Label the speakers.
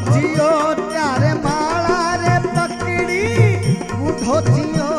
Speaker 1: થયો ત્યારે માળા રે પકડી મુઠો થયો